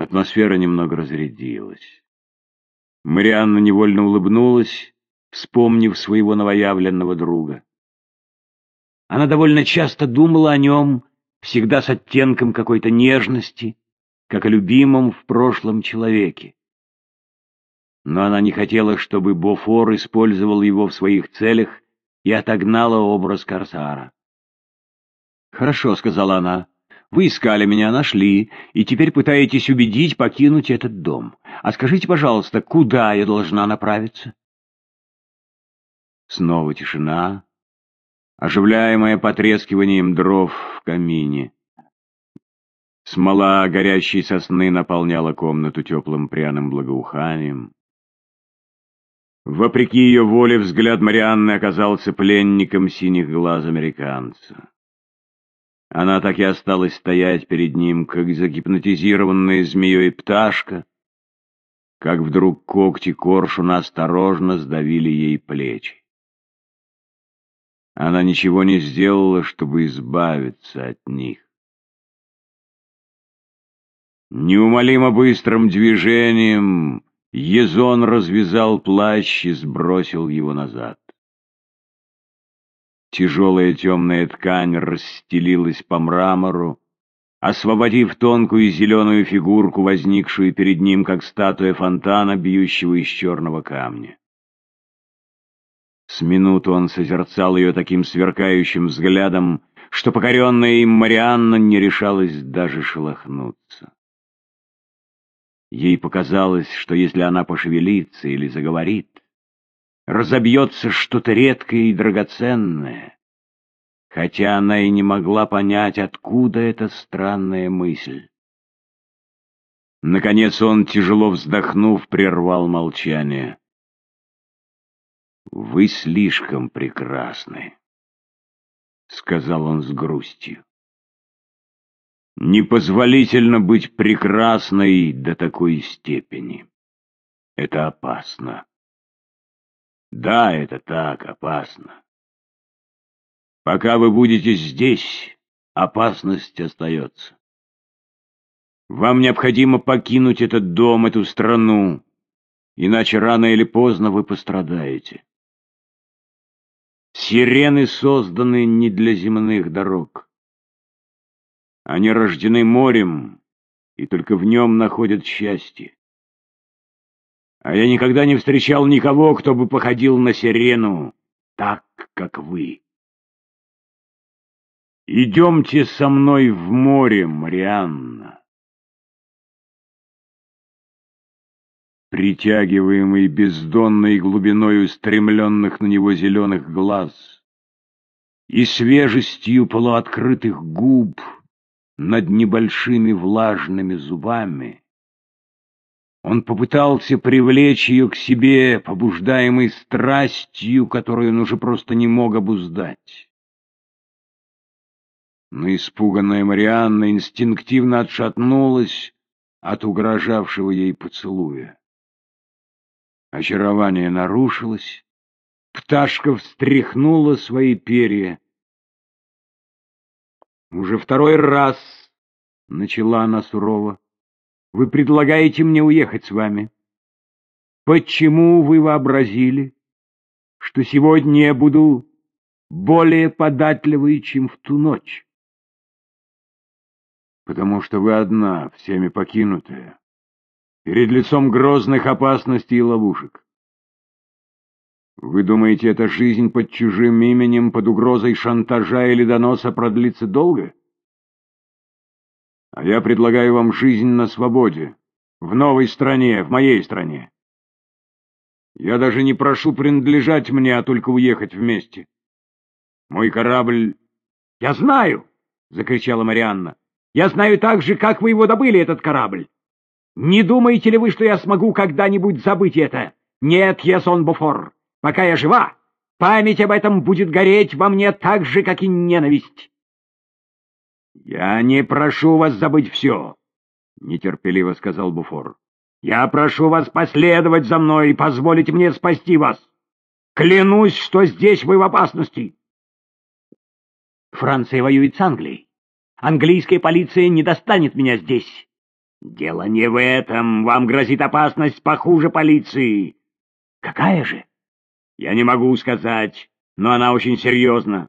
Атмосфера немного разрядилась. Марианна невольно улыбнулась, вспомнив своего новоявленного друга. Она довольно часто думала о нем, всегда с оттенком какой-то нежности, как о любимом в прошлом человеке. Но она не хотела, чтобы Бофор использовал его в своих целях и отогнала образ Корсара. «Хорошо», — сказала она, — «вы искали меня, нашли, и теперь пытаетесь убедить покинуть этот дом. А скажите, пожалуйста, куда я должна направиться?» Снова тишина, оживляемая потрескиванием дров в камине. Смола горящей сосны наполняла комнату теплым пряным благоуханием. Вопреки ее воле взгляд Марианны оказался пленником синих глаз американца. Она так и осталась стоять перед ним, как загипнотизированная змеей пташка, как вдруг когти коршуна осторожно сдавили ей плечи. Она ничего не сделала, чтобы избавиться от них. Неумолимо быстрым движением Езон развязал плащ и сбросил его назад. Тяжелая темная ткань расстелилась по мрамору, освободив тонкую зеленую фигурку, возникшую перед ним, как статуя фонтана, бьющего из черного камня. С минуту он созерцал ее таким сверкающим взглядом, что покоренная им Марианна не решалась даже шелохнуться. Ей показалось, что если она пошевелится или заговорит, разобьется что-то редкое и драгоценное, хотя она и не могла понять, откуда эта странная мысль. Наконец он, тяжело вздохнув, прервал молчание. «Вы слишком прекрасны», — сказал он с грустью. «Непозволительно быть прекрасной до такой степени. Это опасно. Да, это так опасно. Пока вы будете здесь, опасность остается. Вам необходимо покинуть этот дом, эту страну, иначе рано или поздно вы пострадаете. Сирены созданы не для земных дорог. Они рождены морем, и только в нем находят счастье. А я никогда не встречал никого, кто бы походил на сирену так, как вы. Идемте со мной в море, Марианна. притягиваемый бездонной глубиной устремленных на него зеленых глаз и свежестью полуоткрытых губ над небольшими влажными зубами. Он попытался привлечь ее к себе, побуждаемой страстью, которую он уже просто не мог обуздать. Но испуганная Марианна инстинктивно отшатнулась от угрожавшего ей поцелуя. Очарование нарушилось. Пташка встряхнула свои перья. «Уже второй раз», — начала она сурово, — «вы предлагаете мне уехать с вами. Почему вы вообразили, что сегодня я буду более податливой, чем в ту ночь?» «Потому что вы одна, всеми покинутая перед лицом грозных опасностей и ловушек. Вы думаете, эта жизнь под чужим именем, под угрозой шантажа или доноса продлится долго? А я предлагаю вам жизнь на свободе, в новой стране, в моей стране. Я даже не прошу принадлежать мне, а только уехать вместе. Мой корабль... — Я знаю! — закричала Марианна. — Я знаю так же, как вы его добыли, этот корабль. Не думаете ли вы, что я смогу когда-нибудь забыть это? Нет, Ясон Буфор, пока я жива, память об этом будет гореть во мне так же, как и ненависть. Я не прошу вас забыть все, — нетерпеливо сказал Буфор. Я прошу вас последовать за мной и позволить мне спасти вас. Клянусь, что здесь вы в опасности. Франция воюет с Англией. Английская полиция не достанет меня здесь. Дело не в этом. Вам грозит опасность похуже полиции. Какая же? Я не могу сказать, но она очень серьезна.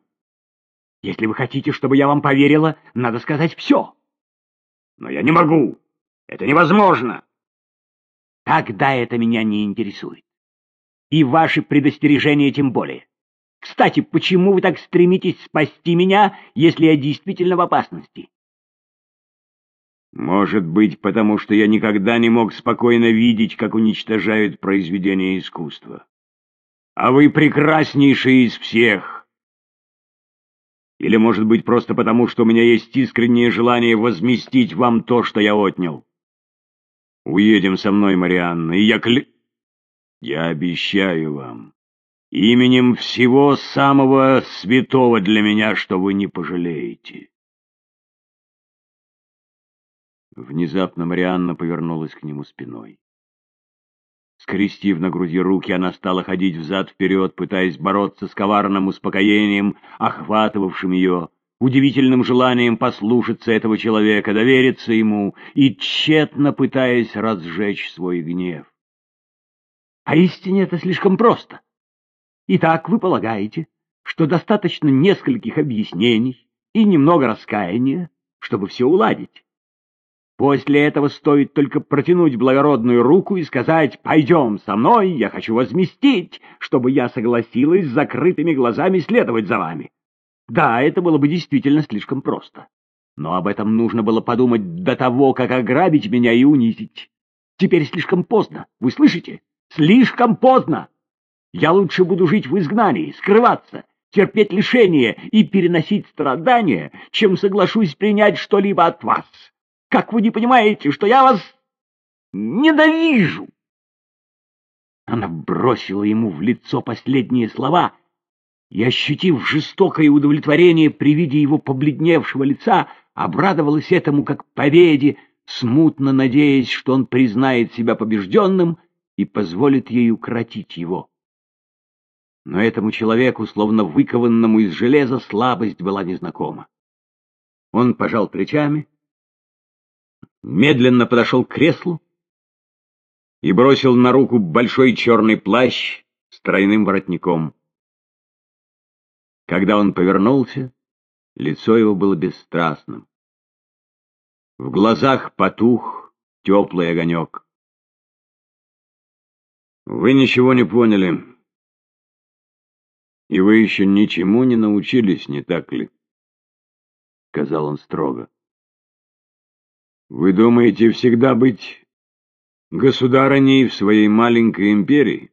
Если вы хотите, чтобы я вам поверила, надо сказать все. Но я не могу. Это невозможно. Тогда это меня не интересует. И ваши предостережения тем более. Кстати, почему вы так стремитесь спасти меня, если я действительно в опасности? Может быть, потому что я никогда не мог спокойно видеть, как уничтожают произведения искусства. А вы прекраснейший из всех. Или, может быть, просто потому, что у меня есть искреннее желание возместить вам то, что я отнял. Уедем со мной, Марианна, и я кля... Я обещаю вам, именем всего самого святого для меня, что вы не пожалеете. Внезапно Марианна повернулась к нему спиной. Скрестив на груди руки, она стала ходить взад-вперед, пытаясь бороться с коварным успокоением, охватывавшим ее, удивительным желанием послушаться этого человека, довериться ему и тщетно пытаясь разжечь свой гнев. А истине это слишком просто. Итак, вы полагаете, что достаточно нескольких объяснений и немного раскаяния, чтобы все уладить? После этого стоит только протянуть благородную руку и сказать «Пойдем со мной, я хочу возместить, чтобы я согласилась с закрытыми глазами следовать за вами». Да, это было бы действительно слишком просто. Но об этом нужно было подумать до того, как ограбить меня и унизить. Теперь слишком поздно, вы слышите? Слишком поздно! Я лучше буду жить в изгнании, скрываться, терпеть лишения и переносить страдания, чем соглашусь принять что-либо от вас. Как вы не понимаете, что я вас ненавижу?» Она бросила ему в лицо последние слова и, ощутив жестокое удовлетворение при виде его побледневшего лица, обрадовалась этому как победе, смутно надеясь, что он признает себя побежденным и позволит ей укротить его. Но этому человеку, словно выкованному из железа, слабость была незнакома. Он пожал плечами, медленно подошел к креслу и бросил на руку большой черный плащ с тройным воротником. Когда он повернулся, лицо его было бесстрастным. В глазах потух теплый огонек. «Вы ничего не поняли, и вы еще ничему не научились, не так ли?» — сказал он строго. Вы думаете всегда быть государыней в своей маленькой империи?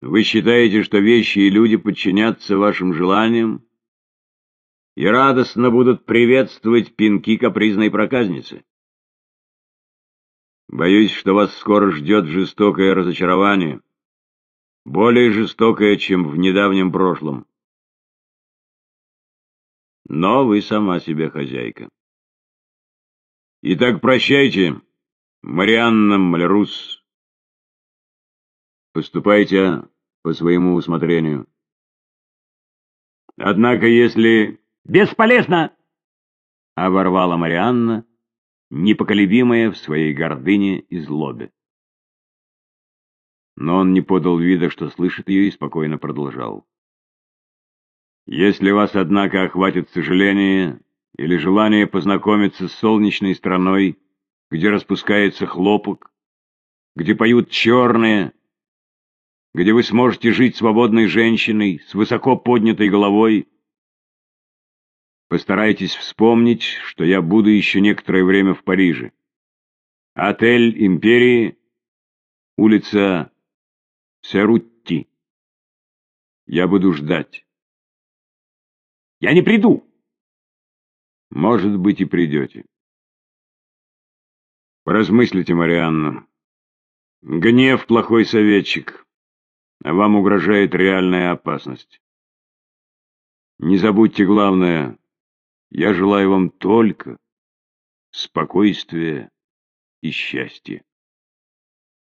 Вы считаете, что вещи и люди подчинятся вашим желаниям и радостно будут приветствовать пинки капризной проказницы? Боюсь, что вас скоро ждет жестокое разочарование, более жестокое, чем в недавнем прошлом. Но вы сама себе хозяйка. Итак, прощайте, Марианна Малярус. Поступайте по своему усмотрению. Однако, если... Бесполезно! Оборвала Марианна, непоколебимая в своей гордыне и злобе. Но он не подал вида, что слышит ее, и спокойно продолжал. «Если вас, однако, охватит сожаление, или желание познакомиться с солнечной страной, где распускается хлопок, где поют черные, где вы сможете жить свободной женщиной с высоко поднятой головой. Постарайтесь вспомнить, что я буду еще некоторое время в Париже. Отель Империи, улица Серутти. Я буду ждать. Я не приду. Может быть, и придете. Поразмыслите, Марианна. Гнев — плохой советчик, а вам угрожает реальная опасность. Не забудьте главное, я желаю вам только спокойствия и счастья.